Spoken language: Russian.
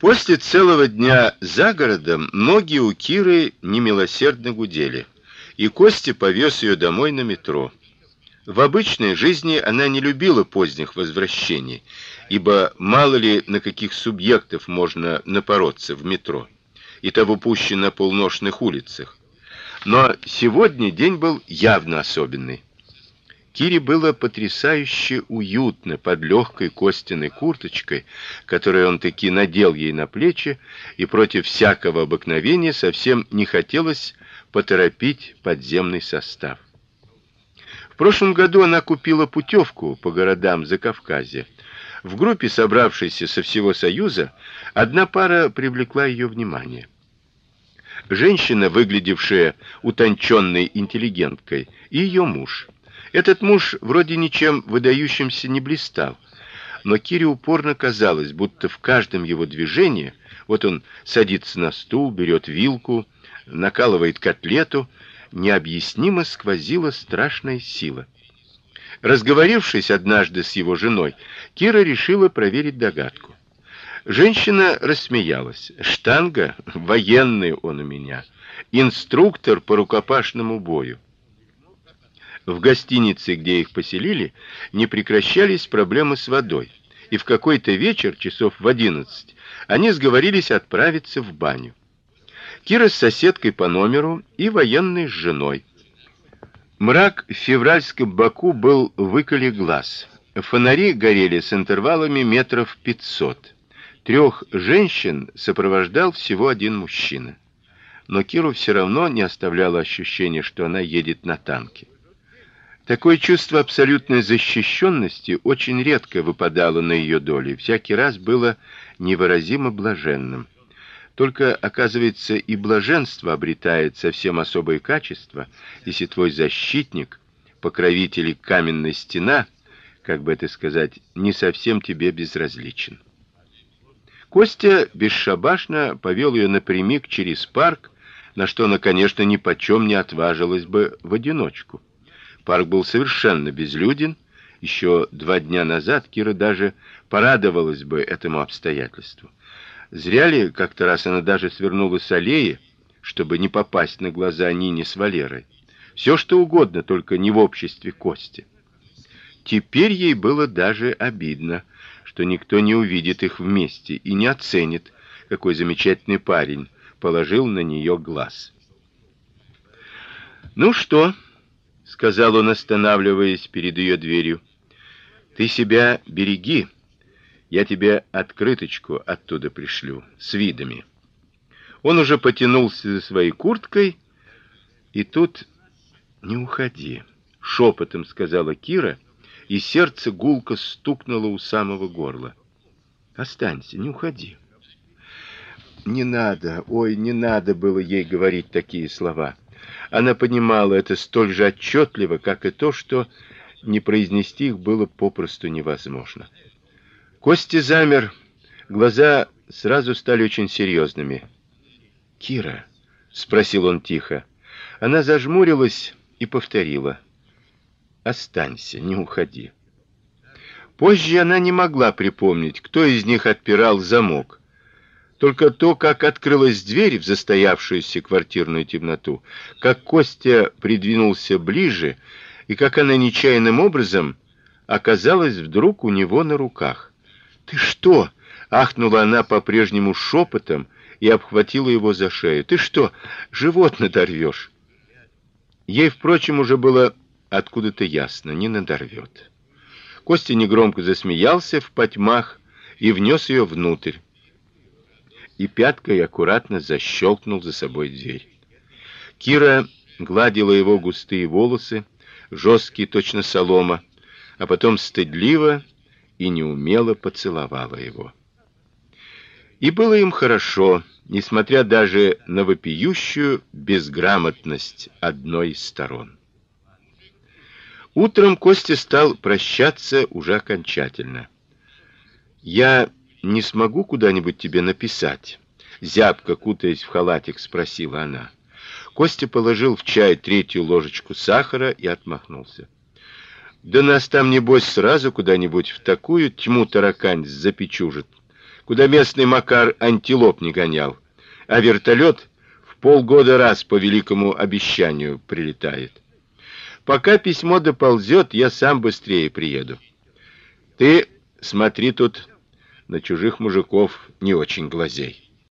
После целого дня за городом ноги у Киры немилосердно гудели, и Костя повез ее домой на метро. В обычной жизни она не любила поздних возвращений, ибо мало ли на каких субъектов можно напороться в метро, и того пуще на полношных улицах. Но сегодня день был явно особенный. Кире было потрясающе уютно под легкой костяной курточкой, которую он таки надел ей на плечи, и против всякого обыкновения совсем не хотелось поторопить подземный состав. В прошлом году она купила путевку по городам Закавказья. В группе, собравшейся со всего Союза, одна пара привлекла ее внимание. Женщина, выглядевшая утонченной интеллигенткой, и ее муж. Этот муж вроде ничем выдающимся не блистал, но Кире упорно казалось, будто в каждом его движении, вот он садится на стул, берет вилку, накалывает котлету, необъяснимо сквозила страшная сила. Разговорившись однажды с его женой, Кира решила проверить догадку. Женщина рассмеялась. Штанга военный он у меня, инструктор по рукопашному бою. В гостинице, где их поселили, не прекращались проблемы с водой, и в какой-то вечер, часов в одиннадцать, они сговорились отправиться в баню. Кира с соседкой по номеру и военной с женой. Мрак в февральском Баку был выколи глаз. Фонари горели с интервалами метров пятьсот. Трех женщин сопровождал всего один мужчина. Но Киру все равно не оставляло ощущение, что она едет на танке. Такое чувство абсолютной защищенности очень редко выпадало на ее долю, всякий раз было невыразимо блаженным. Только, оказывается, и блаженство обретает совсем особые качества, если твой защитник, покровитель каменной стена, как бы это сказать, не совсем тебе безразличен. Костя бесшабашно повел ее напрямик через парк, на что она, конечно, ни почем не отважилась бы в одиночку. Парк был совершенно безлюден. Еще два дня назад Кира даже порадовалась бы этому обстоятельству. Зря ли как-то раз она даже свернула с аллеи, чтобы не попасть на глаза Нине с Валерой. Все что угодно, только не в обществе Кости. Теперь ей было даже обидно, что никто не увидит их вместе и не оценит, какой замечательный парень положил на нее глаз. Ну что, сказал он, останавливаясь перед ее дверью. Ты себя береги. Я тебе открыточку оттуда пришлю с видами. Он уже потянулся за своей курткой, и тут не уходи, шепотом сказала Кира, и сердце гулко стукнуло у самого горла. Останься, не уходи. Не надо, ой, не надо было ей говорить такие слова. Она понимала это столь же отчетливо, как и то, что не произнести их было попросту невозможно. Кости замер, глаза сразу стали очень серьезными. "Кира?" спросил он тихо. Она зажмурилась и повторила: "Останься, не уходи". Позже она не могла припомнить, кто из них отпирал замок. Только то, как открылась дверь в застоявшуюся квартирную темноту, как Костя придвинулся ближе, и как она нечаянным образом оказалась вдруг у него на руках. "Ты что?" ахнула она по-прежнему шепотом и обхватила его за шею. "Ты что, живот надорвешь?" Ей, впрочем, уже было откуда-то ясно, не надорвет. Костя негромко засмеялся в потьмах и внес ее внутрь и пяткой аккуратно защелкнул за собой дверь. Кира гладила его густые волосы, жесткие точно солома, а потом стыдливо и неумело поцеловала его. И было им хорошо, несмотря даже на вопиющую безграмотность одной из сторон. Утром Костя стал прощаться уже окончательно. Я не смогу куда-нибудь тебе написать? Зябко кутаясь в халатик, спросила она. Костя положил в чай третью ложечку сахара и отмахнулся. Да нас там небось сразу куда-нибудь в такую тьму таракань запечужит, куда местный Макар антилоп не гонял, а вертолет в полгода раз по великому обещанию прилетает. Пока письмо доползет, я сам быстрее приеду. Ты смотри тут на чужих мужиков не очень глазей.